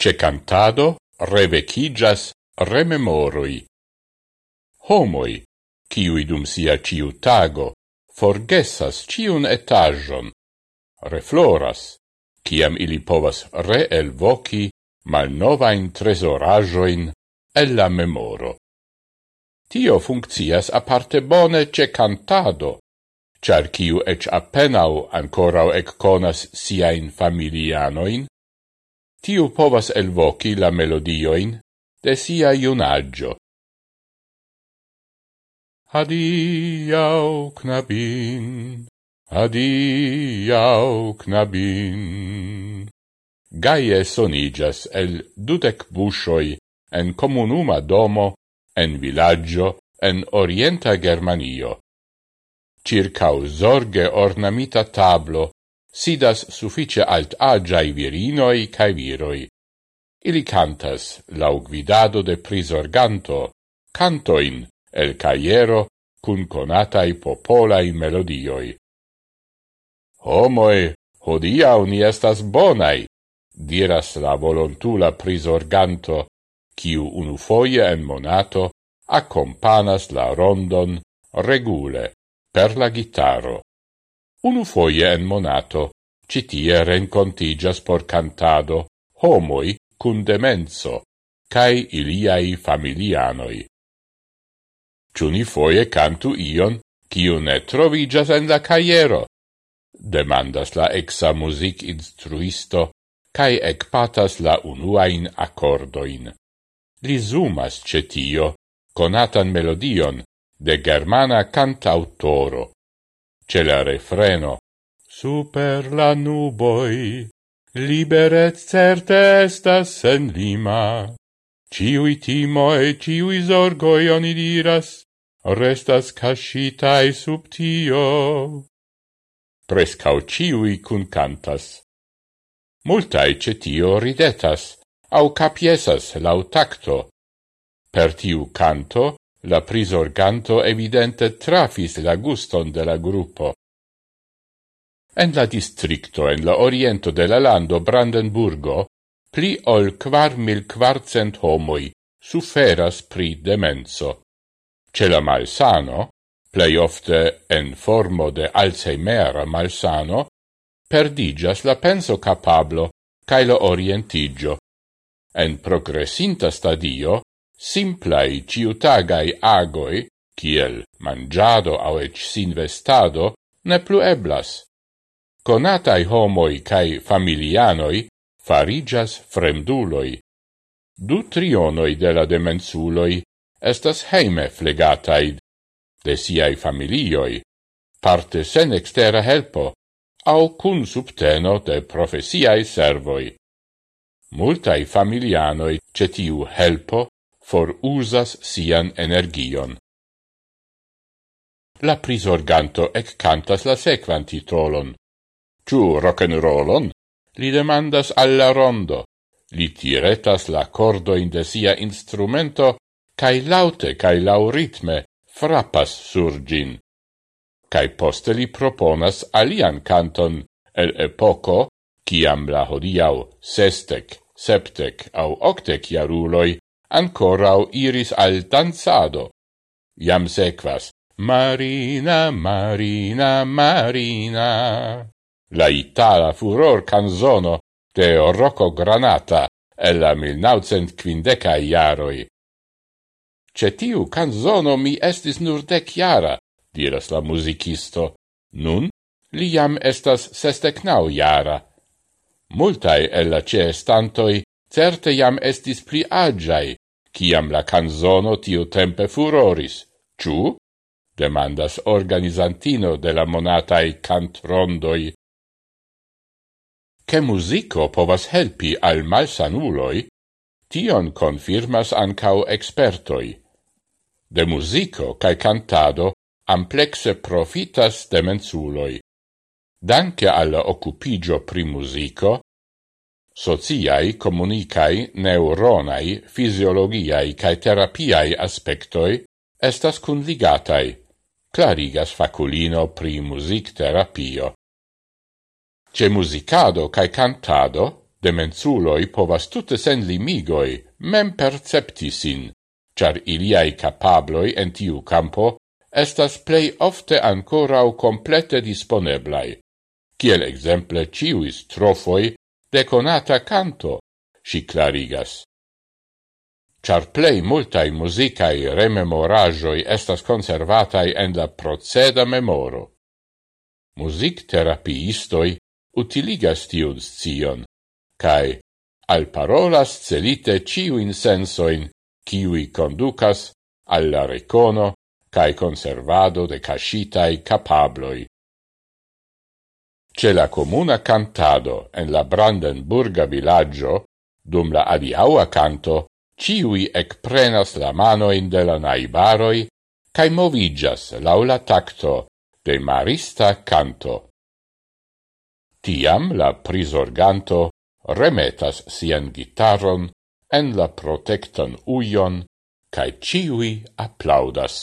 Ce cantado revecigas rememoroi. Homoi, ciui dum sia ciu tago forgesas ciun etajon, refloras, ciam ili povas reelvoci mal novain tresorajoin ella memoro. Tio funccias aparte bone ce cantado, char ciu ec appenau ancorau ec conas siain familianoin, tiu povas elvoci la melodioin de sia iunaggio. Adiau, knabin, adiau, knabin. Gaie sonigas el dudec bushoi en comunuma domo, en villaggio, en orienta Germanio. Circau zorge ornamita tablo sidas suffice alt agiai virinoi cae viroi. Ili cantas, lau guidado de prisorganto, cantoin el caiero cun conatai popolai melodioi. Homoe, hodiau ni estas bonai, diras la volontula prisorganto, ciu unu foie en monato accompanas la rondon regule per la gitaro. Unu foie en monato, citie rencontigas por cantado homoi cun demenso, cae iliai familianoi. Ciuni foie cantu ion, ciu ne trovigas en la caiero, demandas la exa music instruisto, cae ecpatas la unuain accordoin. Li zumas cetio, conatan melodion, de germana cantautoro ce la refreno. Super la nuboi, liberet certe estas sen lima. Ciui timoi, ciui zorgoi oni diras, restas cascitae sub tio. Prescau ciui cun cantas. Multae cetio ridetas, au capiesas lau tacto. Per tiu canto, La prisorganto evidente trafis la guston de la gruppo. En la districto en la oriento de la lando Brandenburgo, pli ol quar mil quarcent homoi suferas pri demenso. Ce la malsano, plei ofte en formo de Alzheimer malsano, perdigas la penso capablo cae lo orientigio. En progressinta stadio, Simplai ciutagai agoi, kiel mangiado au ec sinvestado, ne plu eblas. Conatai homoi cae familianoi farigas fremduloi. Du trionoi de la demensuloi estas heime flegatai de siai familioi, parte sen extera helpo, au cun subteno de profesiae servoi. Multai familianoi cetiu helpo for usas sian energion. La prisorganto ec cantas la sequan titolon. Ciu rock'n'rollon? Li demandas alla rondo. Li tiretas la cordo in de sia instrumento cae laute cae lauritme frappas surgin. Cae poste li proponas alian canton el epoco, ciam la hodiau sestec, septec au octec jaruloi ancorau iris al danzado. Iam sequas, Marina, Marina, Marina. La itala furor canzono de Rocco Granata e la 1950 iaroi. Cetiu canzono mi estis nur dec iara, diras la musicisto. Nun, li jam estas sestecnau iara. Multai ella la cestantoi certe jam estis pli agiai, ciam la canzono tiu tempe furoris, ciu? demandas organizantino de la monatai cantrondoi. Che musico povas helpi al malsanuloi, tion confirmas ancau expertoi. De musico cae cantado amplexe profitas de mensuloi. Danke alla occupigio pri musico, sociai, comunicai, neuronai, fisiologiai cae terapiai aspectoi estas cunligatai, clarigas faculino pri music terapio. Ce musicado cae cantado, demenzuloi povas tutte sen limigoi mem perceptisin, char iliai capabloi en tiu campo estas plei ofte ancorau complete disponeblai, kiel exemple ciuis trofoi deconata canto, si clarigas. Char plei multai musicae rememorajoi estas conservatai en la proceda memoro. Music terapiistoi utiligas tiun scion, cae al parolas celite ciuin sensoin, ciui conducas alla recono cae conservado de cascitai capabloi Ce la comuna cantado en la Brandenburga villaggio, dum la adiaua canto, ciui ecprenas la manoin de la naibaroi cae movigas laula tacto de marista canto. Tiam la prisorganto remetas sian gitaron en la protectan uion, cae ciui applaudas.